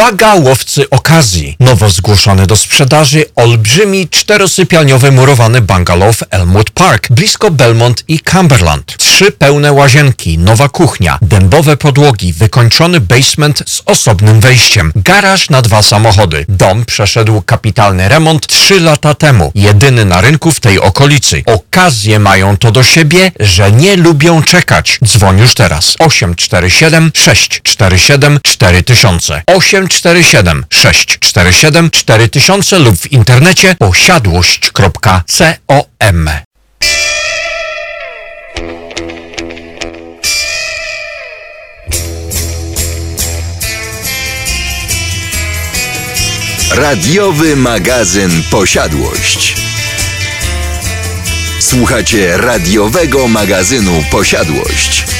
Uwaga łowcy okazji! Nowo zgłoszony do sprzedaży olbrzymi czterosypialniowy murowany bungalow w Elmwood Park, blisko Belmont i Cumberland. Trzy pełne łazienki, nowa kuchnia, dębowe podłogi, wykończony basement z osobnym wejściem, garaż na dwa samochody. Dom przeszedł kapitalny remont trzy lata temu, jedyny na rynku w tej okolicy. Okazje mają to do siebie, że nie lubią czekać. Dzwoń już teraz. 847 647 4000 847 647 4000 lub w internecie posiadłość.com Radiowy magazyn Posiadłość. Słuchacie radiowego magazynu Posiadłość.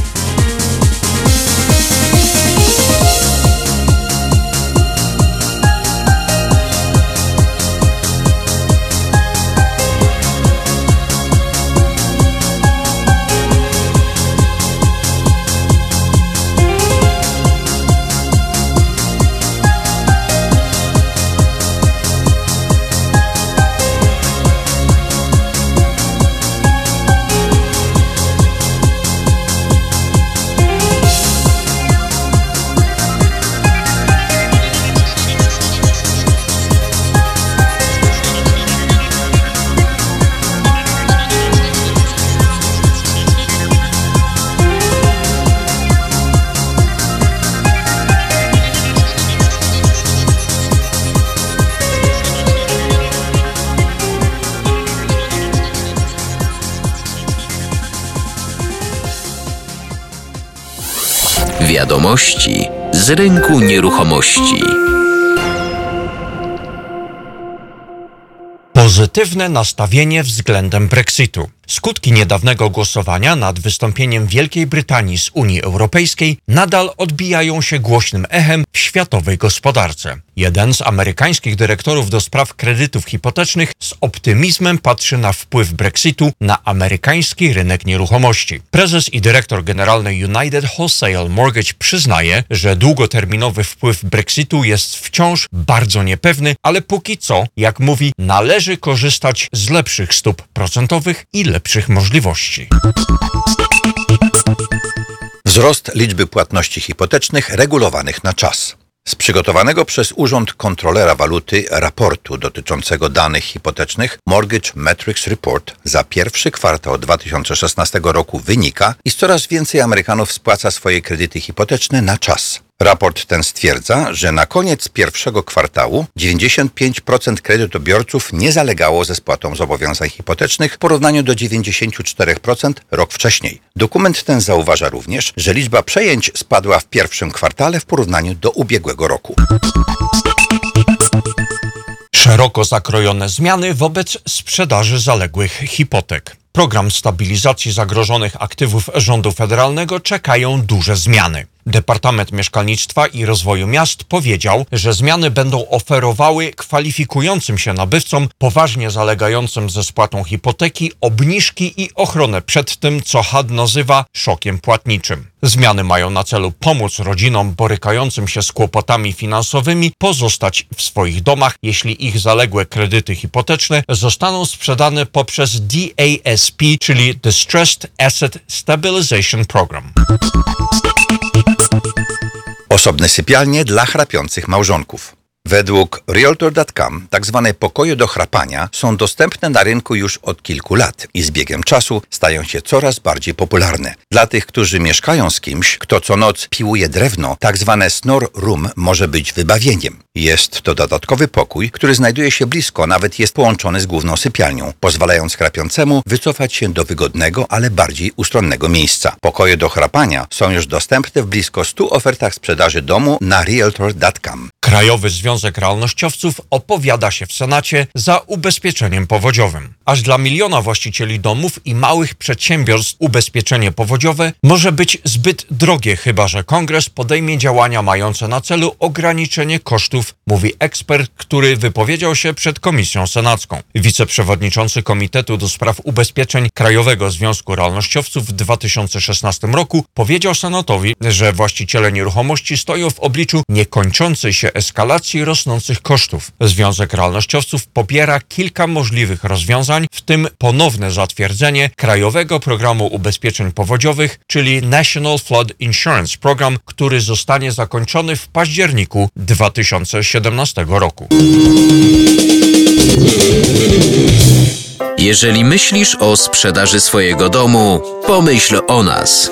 Wiadomości z rynku nieruchomości. Pozytywne nastawienie względem Brexitu. Skutki niedawnego głosowania nad wystąpieniem Wielkiej Brytanii z Unii Europejskiej nadal odbijają się głośnym echem w światowej gospodarce. Jeden z amerykańskich dyrektorów do spraw kredytów hipotecznych z optymizmem patrzy na wpływ Brexitu na amerykański rynek nieruchomości. Prezes i dyrektor generalny United Wholesale Mortgage przyznaje, że długoterminowy wpływ Brexitu jest wciąż bardzo niepewny, ale póki co, jak mówi, należy korzystać z lepszych stóp procentowych i lepszych możliwości. Wzrost liczby płatności hipotecznych regulowanych na czas. Z przygotowanego przez Urząd Kontrolera Waluty raportu dotyczącego danych hipotecznych Mortgage Metrics Report za pierwszy kwartał 2016 roku wynika, iż coraz więcej Amerykanów spłaca swoje kredyty hipoteczne na czas. Raport ten stwierdza, że na koniec pierwszego kwartału 95% kredytobiorców nie zalegało ze spłatą zobowiązań hipotecznych w porównaniu do 94% rok wcześniej. Dokument ten zauważa również, że liczba przejęć spadła w pierwszym kwartale w porównaniu do ubiegłego roku. Szeroko zakrojone zmiany wobec sprzedaży zaległych hipotek. Program stabilizacji zagrożonych aktywów rządu federalnego czekają duże zmiany. Departament Mieszkalnictwa i Rozwoju Miast powiedział, że zmiany będą oferowały kwalifikującym się nabywcom poważnie zalegającym ze spłatą hipoteki obniżki i ochronę przed tym, co HUD nazywa szokiem płatniczym. Zmiany mają na celu pomóc rodzinom borykającym się z kłopotami finansowymi pozostać w swoich domach, jeśli ich zaległe kredyty hipoteczne zostaną sprzedane poprzez DASP, czyli Distressed Asset Stabilization Program. Osobne sypialnie dla chrapiących małżonków. Według Realtor.com tak zwane pokoje do chrapania są dostępne na rynku już od kilku lat i z biegiem czasu stają się coraz bardziej popularne. Dla tych, którzy mieszkają z kimś, kto co noc piłuje drewno, tak zwane snore room może być wybawieniem. Jest to dodatkowy pokój, który znajduje się blisko, nawet jest połączony z główną sypialnią, pozwalając chrapiącemu wycofać się do wygodnego, ale bardziej ustronnego miejsca. Pokoje do chrapania są już dostępne w blisko 100 ofertach sprzedaży domu na Realtor.com. Krajowy Związek Realnościowców opowiada się w Senacie za ubezpieczeniem powodziowym. Aż dla miliona właścicieli domów i małych przedsiębiorstw ubezpieczenie powodziowe może być zbyt drogie, chyba że kongres podejmie działania mające na celu ograniczenie kosztów, mówi ekspert, który wypowiedział się przed Komisją Senacką. Wiceprzewodniczący Komitetu do Spraw Ubezpieczeń Krajowego Związku Realnościowców w 2016 roku powiedział Senatowi, że właściciele nieruchomości stoją w obliczu niekończącej się eskalacji rosnących kosztów. Związek Realnościowców popiera kilka możliwych rozwiązań, w tym ponowne zatwierdzenie Krajowego Programu Ubezpieczeń Powodziowych, czyli National Flood Insurance Program, który zostanie zakończony w październiku 2017 roku. Jeżeli myślisz o sprzedaży swojego domu, pomyśl o nas.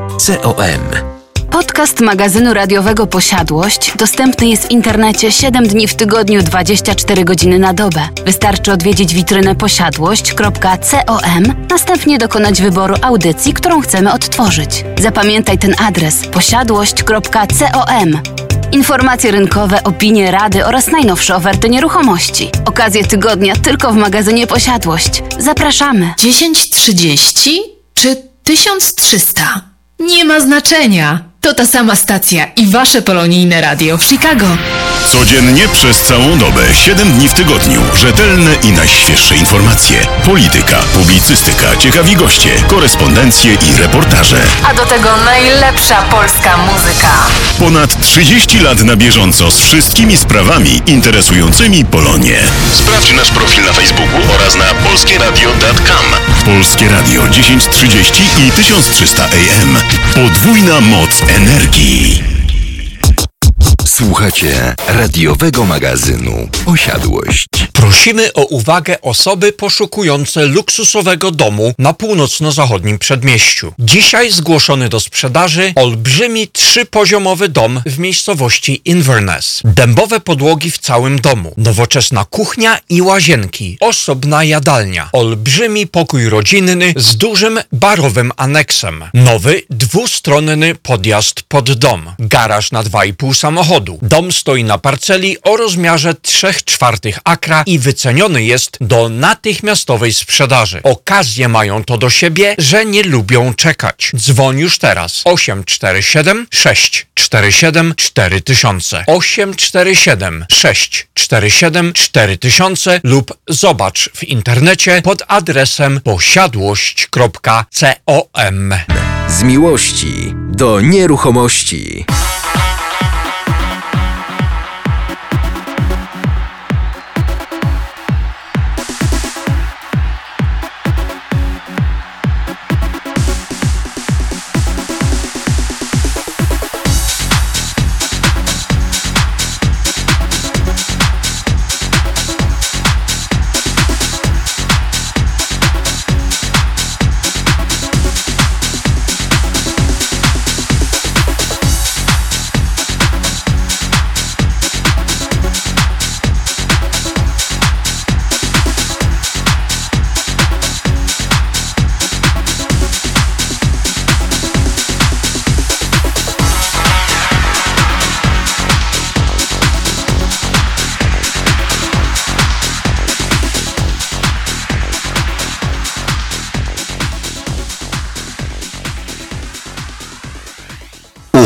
Podcast magazynu radiowego Posiadłość dostępny jest w internecie 7 dni w tygodniu 24 godziny na dobę. Wystarczy odwiedzić witrynę posiadłość.com, następnie dokonać wyboru audycji, którą chcemy odtworzyć. Zapamiętaj ten adres posiadłość.com. Informacje rynkowe, opinie, rady oraz najnowsze oferty nieruchomości. Okazje tygodnia tylko w magazynie Posiadłość. Zapraszamy. 1030 czy 1300? Nie ma znaczenia. To ta sama stacja i wasze polonijne radio w Chicago. Codziennie przez całą dobę, 7 dni w tygodniu. Rzetelne i najświeższe informacje. Polityka, publicystyka, ciekawi goście, korespondencje i reportaże. A do tego najlepsza polska muzyka. Ponad 30 lat na bieżąco z wszystkimi sprawami interesującymi Polonię. Sprawdź nasz profil na Facebooku oraz na polskieradio.com. Polskie Radio 1030 i 1300 AM. Podwójna moc energii. Słuchacie radiowego magazynu Posiadłość. Prosimy o uwagę osoby poszukujące luksusowego domu na północno-zachodnim przedmieściu. Dzisiaj zgłoszony do sprzedaży olbrzymi trzypoziomowy dom w miejscowości Inverness. Dębowe podłogi w całym domu, nowoczesna kuchnia i łazienki, osobna jadalnia, olbrzymi pokój rodzinny z dużym barowym aneksem, nowy dwustronny podjazd pod dom, garaż na 2,5 samochodu. Dom stoi na parceli o rozmiarze 3 czwartych akra i wyceniony jest do natychmiastowej sprzedaży. Okazje mają to do siebie, że nie lubią czekać. Dzwoń już teraz 847 647 4000 847 647 4000 lub zobacz w internecie pod adresem posiadłość.com. Z miłości do nieruchomości.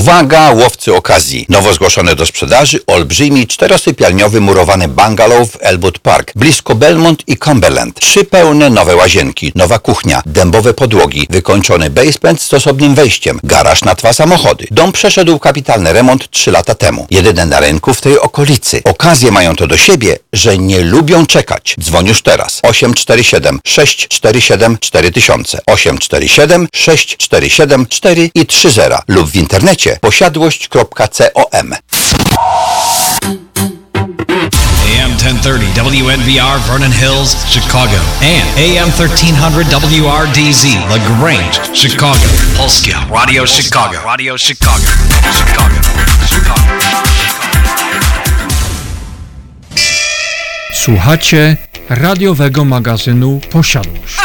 Uwaga, łowcy okazji! Nowo zgłoszone do sprzedaży olbrzymi czterosypialniowy murowany bungalow w Elwood Park, blisko Belmont i Cumberland. Trzy pełne nowe łazienki, nowa kuchnia, dębowe podłogi, wykończony basement z osobnym wejściem, garaż na dwa samochody. Dom przeszedł kapitalny remont trzy lata temu. Jedyny na rynku w tej okolicy. Okazje mają to do siebie, że nie lubią czekać. Dzwoń już teraz. 847 647 4000 847 647 4 i 30 lub w internecie posiadłość.com. AM 1030 WNVR Vernon Hills, Chicago. And AM 1300 WRDZ LaGrange, Chicago. Polskia Radio Chicago. Radio Chicago. Chicago. Chicago. Słuchacie radiowego magazynu Posiadłość.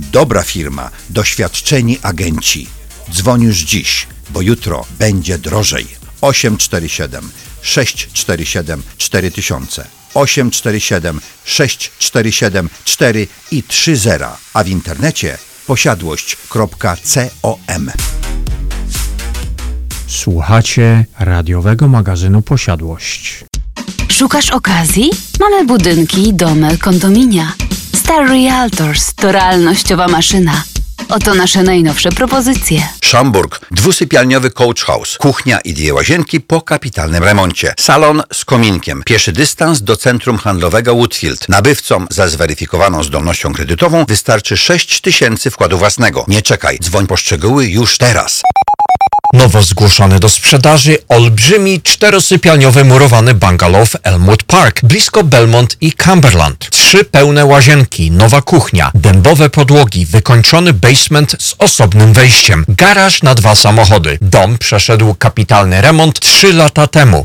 Dobra firma, doświadczeni agenci. Dzwoń już dziś, bo jutro będzie drożej. 847 647 4000 847 647 4 i 30, a w internecie posiadłość.com. Słuchacie radiowego magazynu Posiadłość. Szukasz okazji? Mamy budynki, domy, kondominia. Star Realtors to realnościowa maszyna. Oto nasze najnowsze propozycje. Szamburg, dwusypialniowy coach house, kuchnia i dwie łazienki po kapitalnym remoncie, salon z kominkiem, pieszy dystans do centrum handlowego Woodfield. Nabywcom za zweryfikowaną zdolnością kredytową wystarczy 6 tysięcy wkładu własnego. Nie czekaj, dzwoń po szczegóły już teraz. Nowo zgłoszony do sprzedaży olbrzymi czterosypialniowy murowany bungalow Elmwood Park, blisko Belmont i Cumberland. Trzy pełne łazienki, nowa kuchnia, dębowe podłogi, wykończony basement z osobnym wejściem, garaż na dwa samochody. Dom przeszedł kapitalny remont trzy lata temu.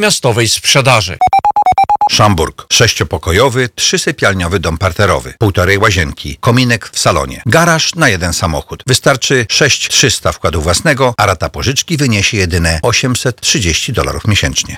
natychmiastowej sprzedaży. Szamburg. Sześciopokojowy, trzysypialniowy dom parterowy, półtorej łazienki, kominek w salonie, garaż na jeden samochód. Wystarczy 6300 wkładu własnego, a rata pożyczki wyniesie jedyne 830 dolarów miesięcznie.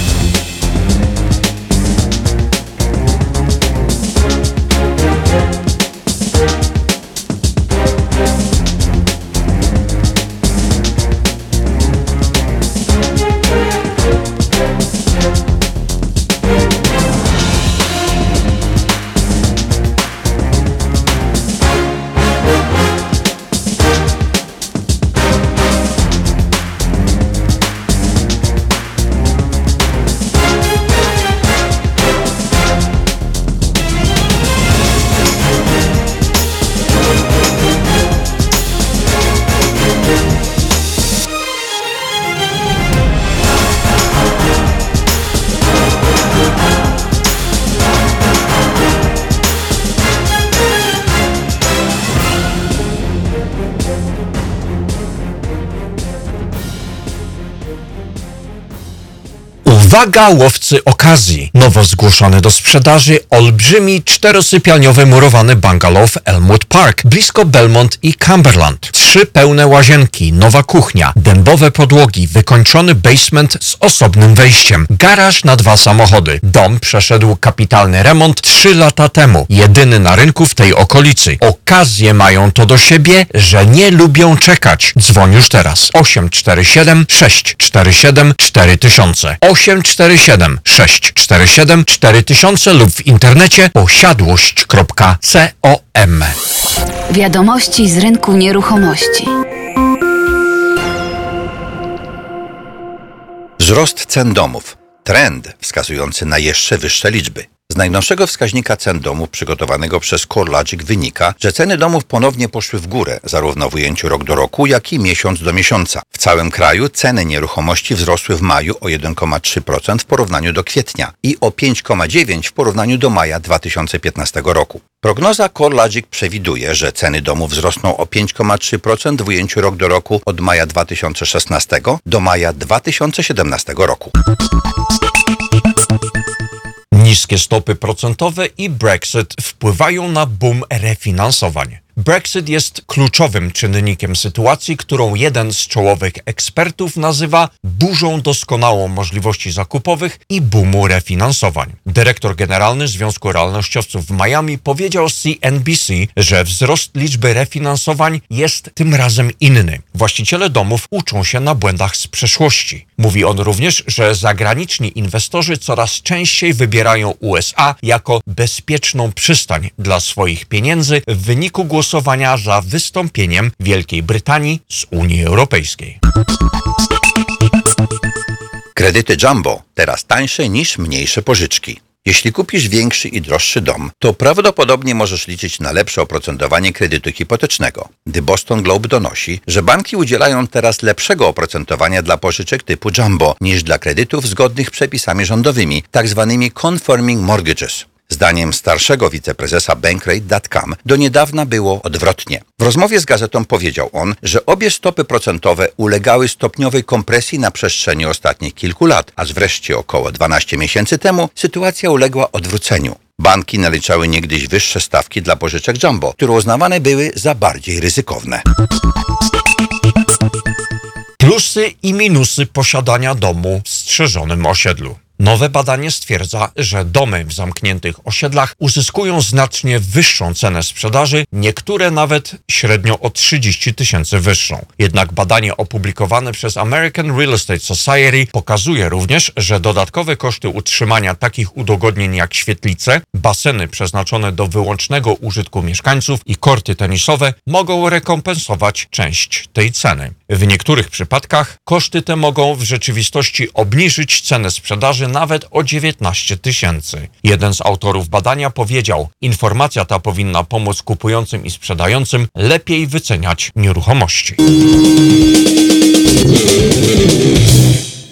Uwaga, okazji! Nowo zgłoszony do sprzedaży olbrzymi czterosypialniowy murowany bungalow w Elmwood Park, blisko Belmont i Cumberland. Trzy pełne łazienki, nowa kuchnia, dębowe podłogi, wykończony basement z osobnym wejściem, garaż na dwa samochody. Dom przeszedł kapitalny remont trzy lata temu, jedyny na rynku w tej okolicy. Okazje mają to do siebie, że nie lubią czekać. Dzwoń już teraz. 847 647 4000 847 647 4000 lub w internecie posiadłość.com Wiadomości z rynku nieruchomości. Wzrost cen domów. Trend wskazujący na jeszcze wyższe liczby. Z najnowszego wskaźnika cen domów przygotowanego przez CoreLogic wynika, że ceny domów ponownie poszły w górę, zarówno w ujęciu rok do roku, jak i miesiąc do miesiąca. W całym kraju ceny nieruchomości wzrosły w maju o 1,3% w porównaniu do kwietnia i o 5,9% w porównaniu do maja 2015 roku. Prognoza CoreLogic przewiduje, że ceny domów wzrosną o 5,3% w ujęciu rok do roku od maja 2016 do maja 2017 roku. Niskie stopy procentowe i Brexit wpływają na boom refinansowań. Brexit jest kluczowym czynnikiem sytuacji, którą jeden z czołowych ekspertów nazywa burzą doskonałą możliwości zakupowych i boomu refinansowań. Dyrektor generalny Związku Realnościowców w Miami powiedział CNBC, że wzrost liczby refinansowań jest tym razem inny. Właściciele domów uczą się na błędach z przeszłości. Mówi on również, że zagraniczni inwestorzy coraz częściej wybierają USA jako bezpieczną przystań dla swoich pieniędzy w wyniku głosowania za wystąpieniem Wielkiej Brytanii z Unii Europejskiej. Kredyty Jumbo teraz tańsze niż mniejsze pożyczki. Jeśli kupisz większy i droższy dom, to prawdopodobnie możesz liczyć na lepsze oprocentowanie kredytu hipotecznego. The Boston Globe donosi, że banki udzielają teraz lepszego oprocentowania dla pożyczek typu jumbo niż dla kredytów zgodnych przepisami rządowymi, tzw. conforming mortgages. Zdaniem starszego wiceprezesa Bankrate.com do niedawna było odwrotnie. W rozmowie z gazetą powiedział on, że obie stopy procentowe ulegały stopniowej kompresji na przestrzeni ostatnich kilku lat, aż wreszcie około 12 miesięcy temu sytuacja uległa odwróceniu. Banki naliczały niegdyś wyższe stawki dla pożyczek jumbo, które uznawane były za bardziej ryzykowne. Plusy i minusy posiadania domu w strzeżonym osiedlu. Nowe badanie stwierdza, że domy w zamkniętych osiedlach uzyskują znacznie wyższą cenę sprzedaży, niektóre nawet średnio o 30 tysięcy wyższą. Jednak badanie opublikowane przez American Real Estate Society pokazuje również, że dodatkowe koszty utrzymania takich udogodnień jak świetlice, baseny przeznaczone do wyłącznego użytku mieszkańców i korty tenisowe mogą rekompensować część tej ceny. W niektórych przypadkach koszty te mogą w rzeczywistości obniżyć cenę sprzedaży nawet o 19 tysięcy. Jeden z autorów badania powiedział, informacja ta powinna pomóc kupującym i sprzedającym lepiej wyceniać nieruchomości.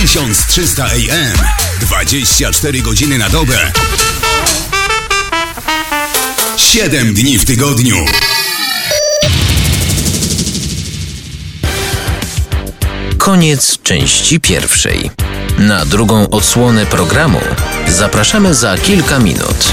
1300 AM. 24 godziny na dobę. 7 dni w tygodniu. Koniec części pierwszej. Na drugą odsłonę programu zapraszamy za kilka minut.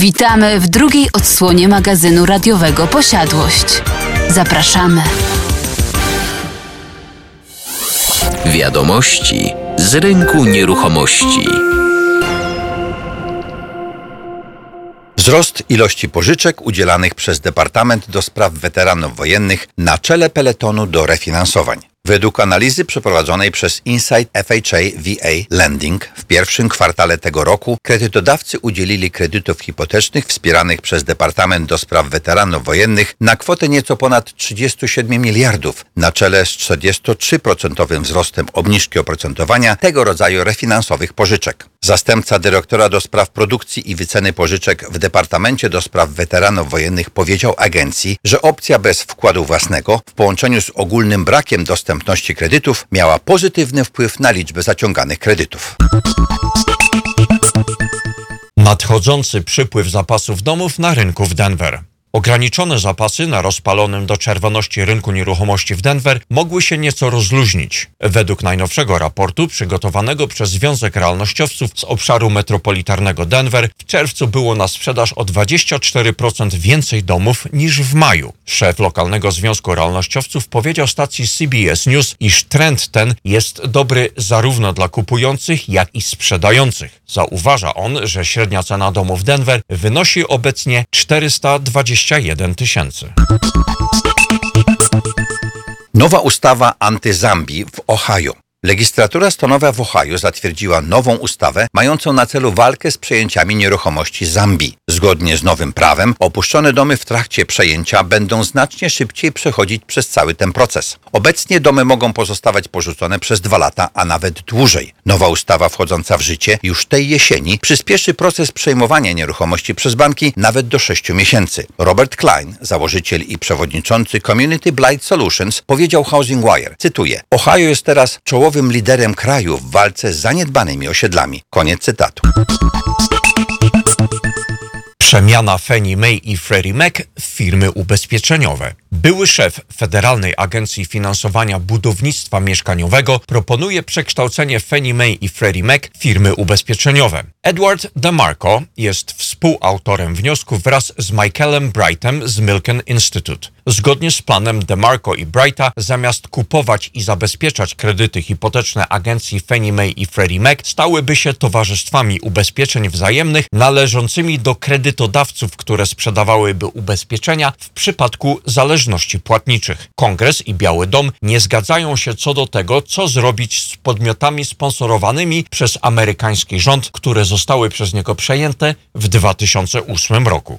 Witamy w drugiej odsłonie magazynu radiowego Posiadłość. Zapraszamy. Wiadomości z rynku nieruchomości. Wzrost ilości pożyczek udzielanych przez Departament do Spraw Weteranów Wojennych na czele peletonu do refinansowań. Według analizy przeprowadzonej przez Insight FHA VA Lending w pierwszym kwartale tego roku kredytodawcy udzielili kredytów hipotecznych wspieranych przez Departament do Spraw Weteranów Wojennych na kwotę nieco ponad 37 miliardów, na czele z 43% wzrostem obniżki oprocentowania tego rodzaju refinansowych pożyczek. Zastępca dyrektora do spraw produkcji i wyceny pożyczek w Departamencie do Spraw Weteranów Wojennych powiedział agencji, że opcja bez wkładu własnego w połączeniu z ogólnym brakiem dostępności kredytów miała pozytywny wpływ na liczbę zaciąganych kredytów. Nadchodzący przypływ zapasów domów na rynku w Denver. Ograniczone zapasy na rozpalonym do czerwoności rynku nieruchomości w Denver mogły się nieco rozluźnić. Według najnowszego raportu przygotowanego przez Związek Realnościowców z obszaru metropolitarnego Denver w czerwcu było na sprzedaż o 24% więcej domów niż w maju. Szef lokalnego Związku Realnościowców powiedział stacji CBS News, iż trend ten jest dobry zarówno dla kupujących, jak i sprzedających. Zauważa on, że średnia cena domu w Denver wynosi obecnie 420 21 tysięcy. Nowa ustawa antyzambii w Ohio. Legislatura stanowa w Ohio zatwierdziła nową ustawę mającą na celu walkę z przejęciami nieruchomości Zambii. Zgodnie z nowym prawem, opuszczone domy w trakcie przejęcia będą znacznie szybciej przechodzić przez cały ten proces. Obecnie domy mogą pozostawać porzucone przez dwa lata, a nawet dłużej. Nowa ustawa wchodząca w życie już tej jesieni przyspieszy proces przejmowania nieruchomości przez banki nawet do sześciu miesięcy. Robert Klein, założyciel i przewodniczący Community Blight Solutions, powiedział Housing Wire, cytuję, Ohio jest teraz czołowym liderem kraju w walce z zaniedbanymi osiedlami. Koniec cytatu. Przemiana Fannie Mae i Freddie Mac w firmy ubezpieczeniowe. Były szef Federalnej Agencji Finansowania Budownictwa Mieszkaniowego proponuje przekształcenie Fannie Mae i Freddie Mac w firmy ubezpieczeniowe. Edward DeMarco jest współautorem wniosku wraz z Michaelem Brightem z Milken Institute. Zgodnie z planem DeMarco i Brighta, zamiast kupować i zabezpieczać kredyty hipoteczne agencji Fannie Mae i Freddie Mac, stałyby się towarzystwami ubezpieczeń wzajemnych należącymi do kredytodawców, które sprzedawałyby ubezpieczenia w przypadku zależności płatniczych. Kongres i Biały Dom nie zgadzają się co do tego, co zrobić z podmiotami sponsorowanymi przez amerykański rząd, które zostały przez niego przejęte w 2008 roku.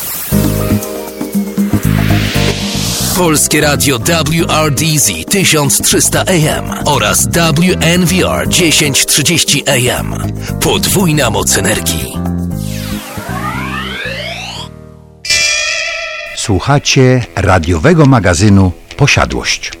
Polskie Radio WRDZ 1300 AM oraz WNVR 1030 AM. Podwójna moc energii. Słuchacie radiowego magazynu Posiadłość.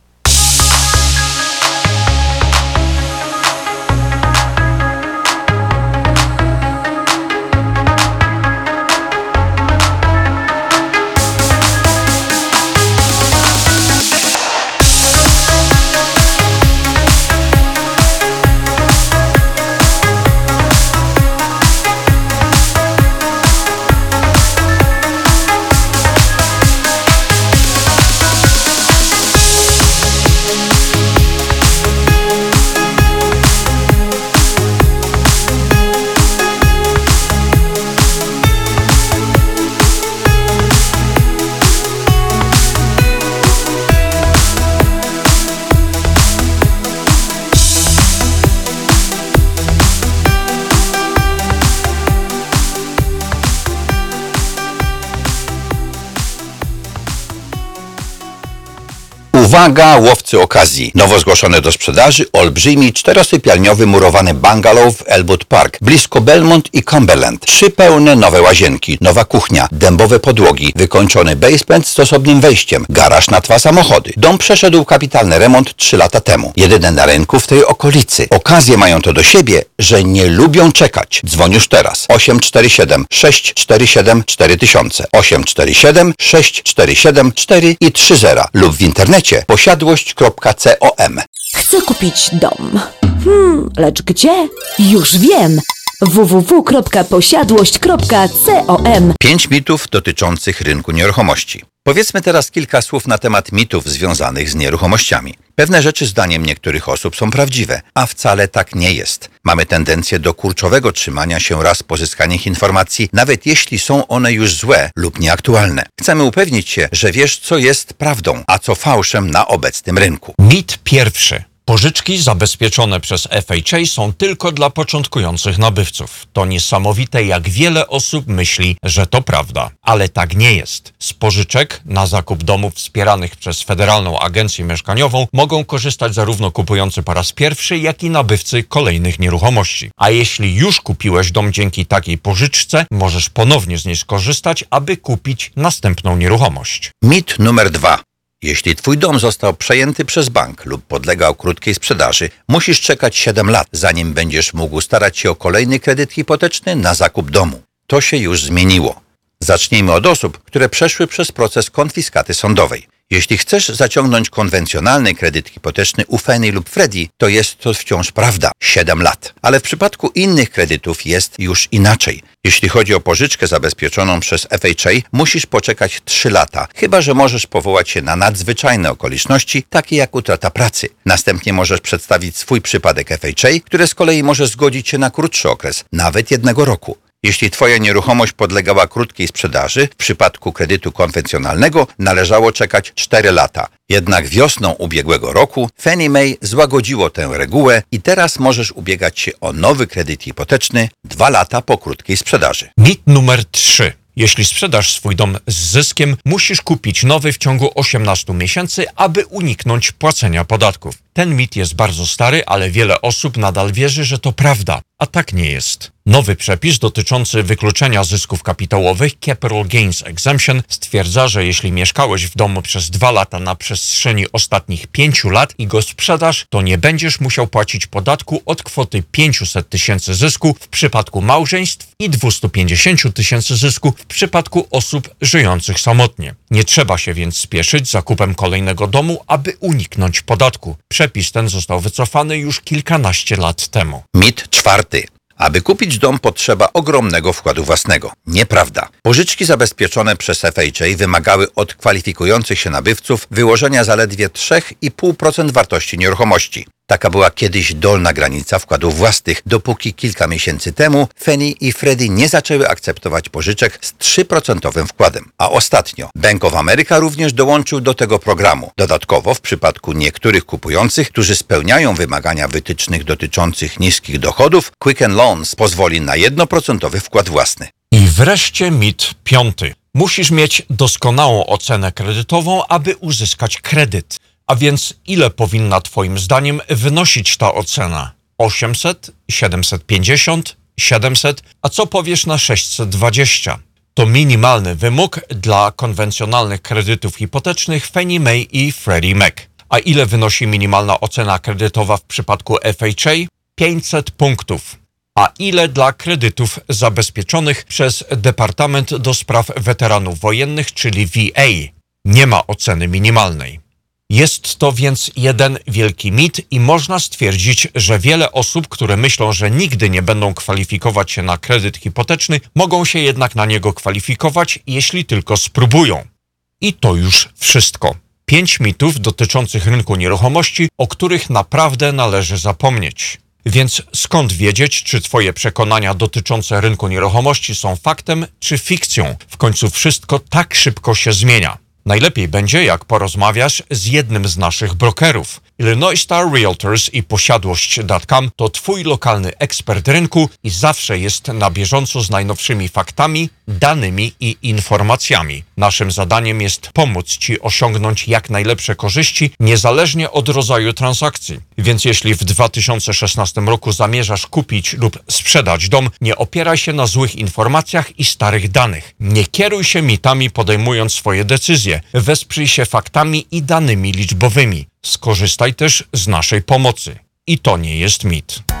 Uwaga, łowcy okazji. Nowo zgłoszone do sprzedaży olbrzymi czterosypialniowy murowany bungalow w Elwood Park, blisko Belmont i Cumberland. Trzy pełne nowe łazienki, nowa kuchnia, dębowe podłogi, wykończony basement z osobnym wejściem, garaż na dwa samochody. Dom przeszedł kapitalny remont trzy lata temu. Jedyny na rynku w tej okolicy. Okazje mają to do siebie, że nie lubią czekać. Dzwoń już teraz. 847 647 4000 847 647 4 i 30 lub w internecie posiadłość.com. Chcę kupić dom. Hmm, lecz gdzie? Już wiem. www.posiadłość.com 5 mitów dotyczących rynku nieruchomości. Powiedzmy teraz kilka słów na temat mitów związanych z nieruchomościami. Pewne rzeczy zdaniem niektórych osób są prawdziwe, a wcale tak nie jest. Mamy tendencję do kurczowego trzymania się raz pozyskanych informacji, nawet jeśli są one już złe lub nieaktualne. Chcemy upewnić się, że wiesz, co jest prawdą, a co fałszem na obecnym rynku. Mit pierwszy. Pożyczki zabezpieczone przez FHA są tylko dla początkujących nabywców. To niesamowite, jak wiele osób myśli, że to prawda, ale tak nie jest. Z pożyczek na zakup domów wspieranych przez Federalną Agencję Mieszkaniową mogą korzystać zarówno kupujący po raz pierwszy, jak i nabywcy kolejnych nieruchomości. A jeśli już kupiłeś dom dzięki takiej pożyczce, możesz ponownie z niej skorzystać, aby kupić następną nieruchomość. Mit numer dwa. Jeśli twój dom został przejęty przez bank lub podlegał krótkiej sprzedaży, musisz czekać 7 lat, zanim będziesz mógł starać się o kolejny kredyt hipoteczny na zakup domu. To się już zmieniło. Zacznijmy od osób, które przeszły przez proces konfiskaty sądowej. Jeśli chcesz zaciągnąć konwencjonalny kredyt hipoteczny u Fannie lub Freddie, to jest to wciąż prawda 7 lat. Ale w przypadku innych kredytów jest już inaczej. Jeśli chodzi o pożyczkę zabezpieczoną przez FHA, musisz poczekać 3 lata, chyba że możesz powołać się na nadzwyczajne okoliczności, takie jak utrata pracy. Następnie możesz przedstawić swój przypadek FHA, które z kolei może zgodzić się na krótszy okres, nawet jednego roku. Jeśli Twoja nieruchomość podlegała krótkiej sprzedaży, w przypadku kredytu konwencjonalnego należało czekać 4 lata. Jednak wiosną ubiegłego roku Fannie Mae złagodziło tę regułę i teraz możesz ubiegać się o nowy kredyt hipoteczny 2 lata po krótkiej sprzedaży. Mit numer 3. Jeśli sprzedasz swój dom z zyskiem, musisz kupić nowy w ciągu 18 miesięcy, aby uniknąć płacenia podatków. Ten mit jest bardzo stary, ale wiele osób nadal wierzy, że to prawda, a tak nie jest. Nowy przepis dotyczący wykluczenia zysków kapitałowych Capital Gains Exemption stwierdza, że jeśli mieszkałeś w domu przez dwa lata na przestrzeni ostatnich pięciu lat i go sprzedasz, to nie będziesz musiał płacić podatku od kwoty 500 tysięcy zysku w przypadku małżeństw i 250 tysięcy zysku w przypadku osób żyjących samotnie. Nie trzeba się więc spieszyć zakupem kolejnego domu, aby uniknąć podatku. Przepis ten został wycofany już kilkanaście lat temu. Mit czwarty. Aby kupić dom potrzeba ogromnego wkładu własnego. Nieprawda. Pożyczki zabezpieczone przez FHA wymagały od kwalifikujących się nabywców wyłożenia zaledwie 3,5% wartości nieruchomości. Taka była kiedyś dolna granica wkładów własnych, dopóki kilka miesięcy temu Fannie i Freddie nie zaczęły akceptować pożyczek z 3% wkładem. A ostatnio Bank of America również dołączył do tego programu. Dodatkowo w przypadku niektórych kupujących, którzy spełniają wymagania wytycznych dotyczących niskich dochodów, Quicken Loans pozwoli na 1% wkład własny. I wreszcie mit piąty. Musisz mieć doskonałą ocenę kredytową, aby uzyskać kredyt. A więc ile powinna Twoim zdaniem wynosić ta ocena? 800, 750, 700, a co powiesz na 620? To minimalny wymóg dla konwencjonalnych kredytów hipotecznych Fannie Mae i Freddie Mac. A ile wynosi minimalna ocena kredytowa w przypadku FHA? 500 punktów. A ile dla kredytów zabezpieczonych przez Departament do Spraw Weteranów Wojennych, czyli VA? Nie ma oceny minimalnej. Jest to więc jeden wielki mit i można stwierdzić, że wiele osób, które myślą, że nigdy nie będą kwalifikować się na kredyt hipoteczny, mogą się jednak na niego kwalifikować, jeśli tylko spróbują. I to już wszystko. Pięć mitów dotyczących rynku nieruchomości, o których naprawdę należy zapomnieć. Więc skąd wiedzieć, czy Twoje przekonania dotyczące rynku nieruchomości są faktem czy fikcją? W końcu wszystko tak szybko się zmienia. Najlepiej będzie, jak porozmawiasz z jednym z naszych brokerów. Illinois Star Realtors i posiadłość.com to Twój lokalny ekspert rynku i zawsze jest na bieżąco z najnowszymi faktami, danymi i informacjami. Naszym zadaniem jest pomóc Ci osiągnąć jak najlepsze korzyści, niezależnie od rodzaju transakcji. Więc jeśli w 2016 roku zamierzasz kupić lub sprzedać dom, nie opieraj się na złych informacjach i starych danych. Nie kieruj się mitami podejmując swoje decyzje. Wesprzyj się faktami i danymi liczbowymi. Skorzystaj też z naszej pomocy. I to nie jest mit.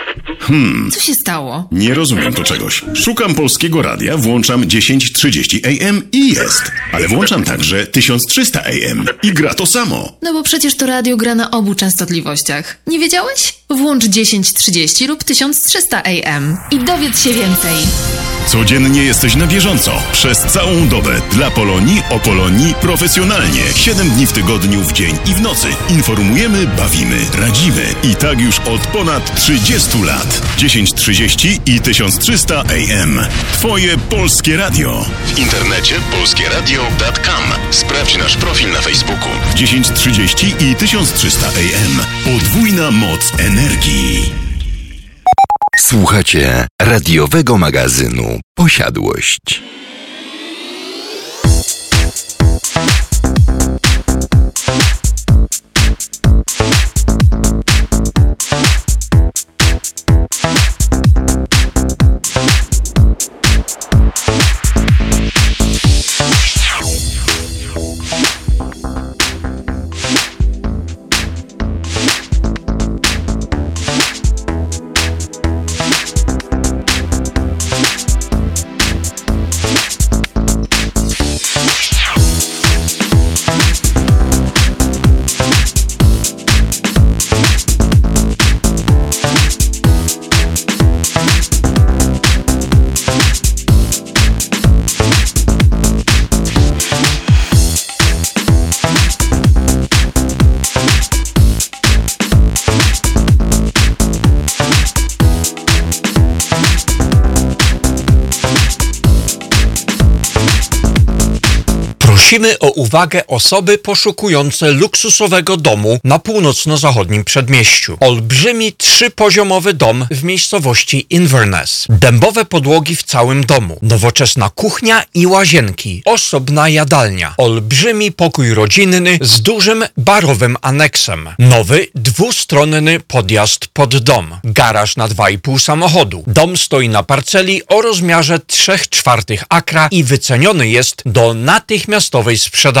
Hmm, Co się stało? nie rozumiem tu czegoś. Szukam polskiego radia, włączam 1030 AM i jest. Ale włączam także 1300 AM i gra to samo. No bo przecież to radio gra na obu częstotliwościach. Nie wiedziałeś? Włącz 1030 lub 1300 AM i dowiedz się więcej. Codziennie jesteś na bieżąco. Przez całą dobę. Dla Polonii, o Polonii, profesjonalnie. 7 dni w tygodniu, w dzień i w nocy. Informujemy, bawimy, radzimy. I tak już od ponad 30 lat. 1030 i 1300 AM. Twoje polskie radio. W internecie polskieradio.com. Sprawdź nasz profil na Facebooku. 1030 i 1300 AM. Podwójna moc energii. Słuchacie radiowego magazynu Posiadłość. Prosimy o uwagę osoby poszukujące luksusowego domu na północno-zachodnim przedmieściu. Olbrzymi trzypoziomowy dom w miejscowości Inverness. Dębowe podłogi w całym domu. Nowoczesna kuchnia i łazienki. Osobna jadalnia. Olbrzymi pokój rodzinny z dużym barowym aneksem. Nowy, dwustronny podjazd pod dom. Garaż na 2,5 samochodu. Dom stoi na parceli o rozmiarze 3 czwartych akra i wyceniony jest do natychmiastowej sprzedaży.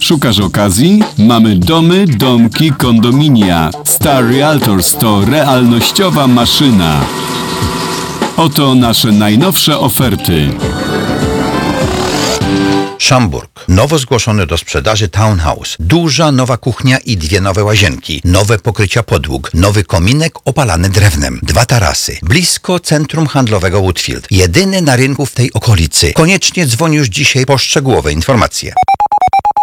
Szukasz okazji? Mamy domy, domki, kondominia. Star Realtors to realnościowa maszyna. Oto nasze najnowsze oferty. Szamburg. Nowo zgłoszony do sprzedaży townhouse. Duża nowa kuchnia i dwie nowe łazienki. Nowe pokrycia podłóg. Nowy kominek opalany drewnem. Dwa tarasy. Blisko centrum handlowego Woodfield. Jedyny na rynku w tej okolicy. Koniecznie dzwoń już dzisiaj po szczegółowe informacje.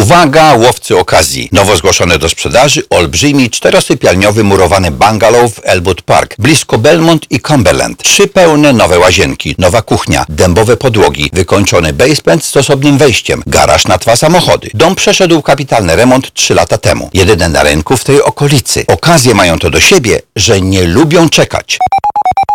Uwaga, łowcy okazji. Nowo zgłoszony do sprzedaży olbrzymi czterosypialniowy murowany bungalow w Elwood Park, blisko Belmont i Cumberland. Trzy pełne nowe łazienki, nowa kuchnia, dębowe podłogi, wykończony basement z osobnym wejściem, garaż na dwa samochody. Dom przeszedł kapitalny remont trzy lata temu. Jedyny na rynku w tej okolicy. Okazje mają to do siebie, że nie lubią czekać.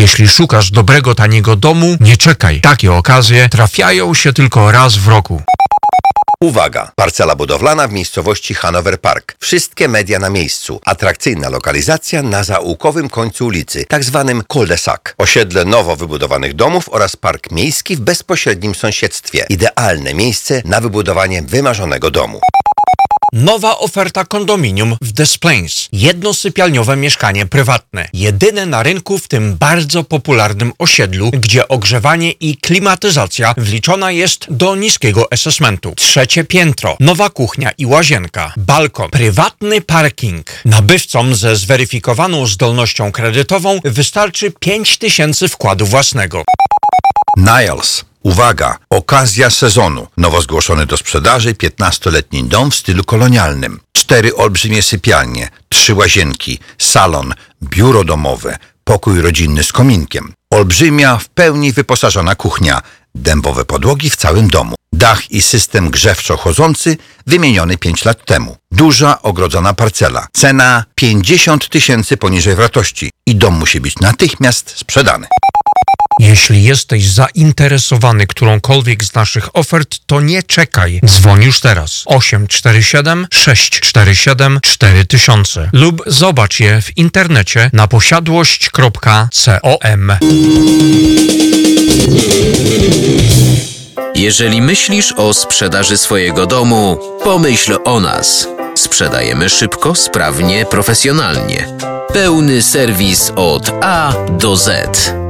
Jeśli szukasz dobrego, taniego domu, nie czekaj. Takie okazje trafiają się tylko raz w roku. Uwaga! Parcela budowlana w miejscowości Hanover Park. Wszystkie media na miejscu. Atrakcyjna lokalizacja na zaułkowym końcu ulicy, tak zwanym cul-de-sac. Osiedle nowo wybudowanych domów oraz park miejski w bezpośrednim sąsiedztwie. Idealne miejsce na wybudowanie wymarzonego domu. Nowa oferta kondominium w Des Plains. Jednosypialniowe mieszkanie prywatne. Jedyne na rynku w tym bardzo popularnym osiedlu, gdzie ogrzewanie i klimatyzacja wliczona jest do niskiego assessmentu. Trzecie piętro. Nowa kuchnia i łazienka. Balkon. Prywatny parking. Nabywcom ze zweryfikowaną zdolnością kredytową wystarczy 5000 wkładu własnego. Niles. Uwaga! Okazja sezonu. Nowo zgłoszony do sprzedaży 15-letni dom w stylu kolonialnym. Cztery olbrzymie sypialnie, trzy łazienki, salon, biuro domowe, pokój rodzinny z kominkiem. Olbrzymia, w pełni wyposażona kuchnia, dębowe podłogi w całym domu. Dach i system grzewczo-chodzący wymieniony 5 lat temu. Duża, ogrodzona parcela. Cena 50 tysięcy poniżej wartości i dom musi być natychmiast sprzedany. Jeśli jesteś zainteresowany którąkolwiek z naszych ofert, to nie czekaj. Dzwoń już teraz 847 647 4000 lub zobacz je w internecie na posiadłość.com. Jeżeli myślisz o sprzedaży swojego domu, pomyśl o nas. Sprzedajemy szybko, sprawnie, profesjonalnie. Pełny serwis od A do Z.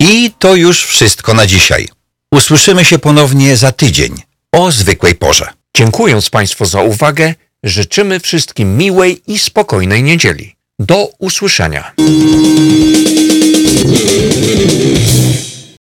I to już wszystko na dzisiaj. Usłyszymy się ponownie za tydzień o zwykłej porze. Dziękując Państwu za uwagę, życzymy wszystkim miłej i spokojnej niedzieli. Do usłyszenia.